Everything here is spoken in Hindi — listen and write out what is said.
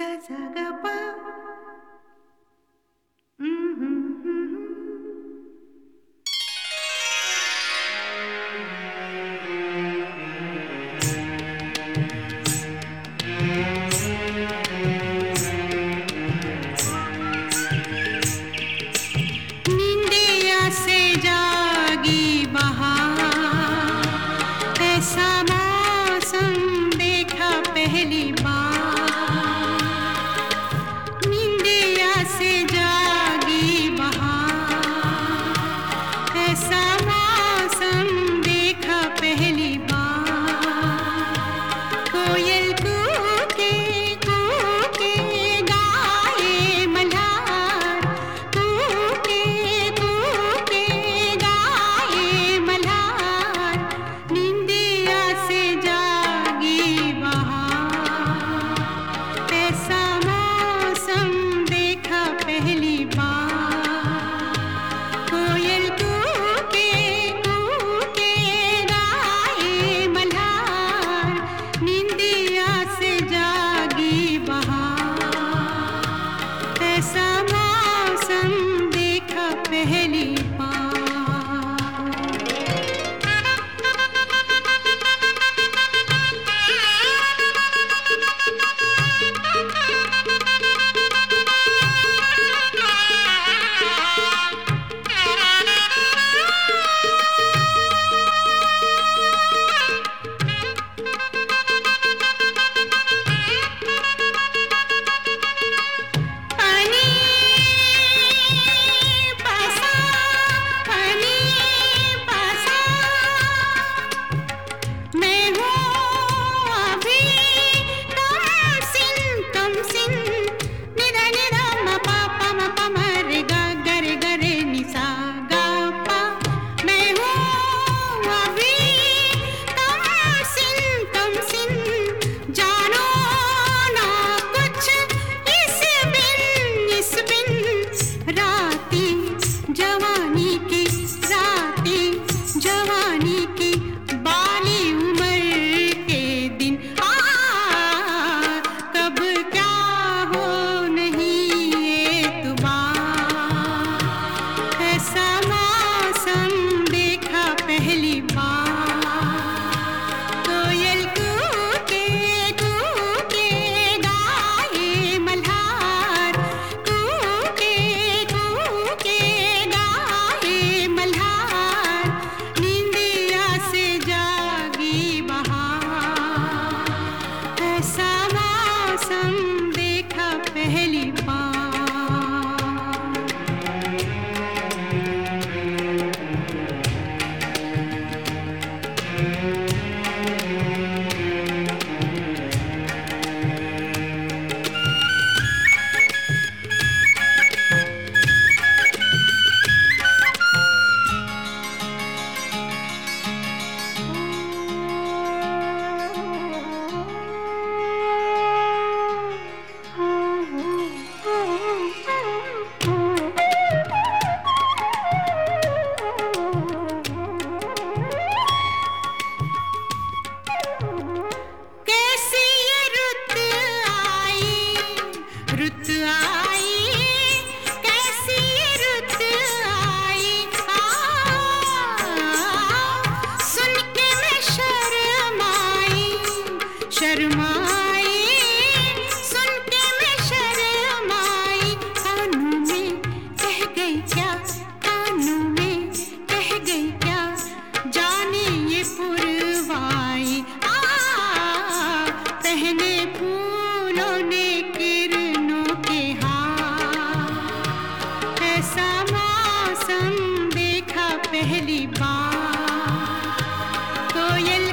Gazaga esa coil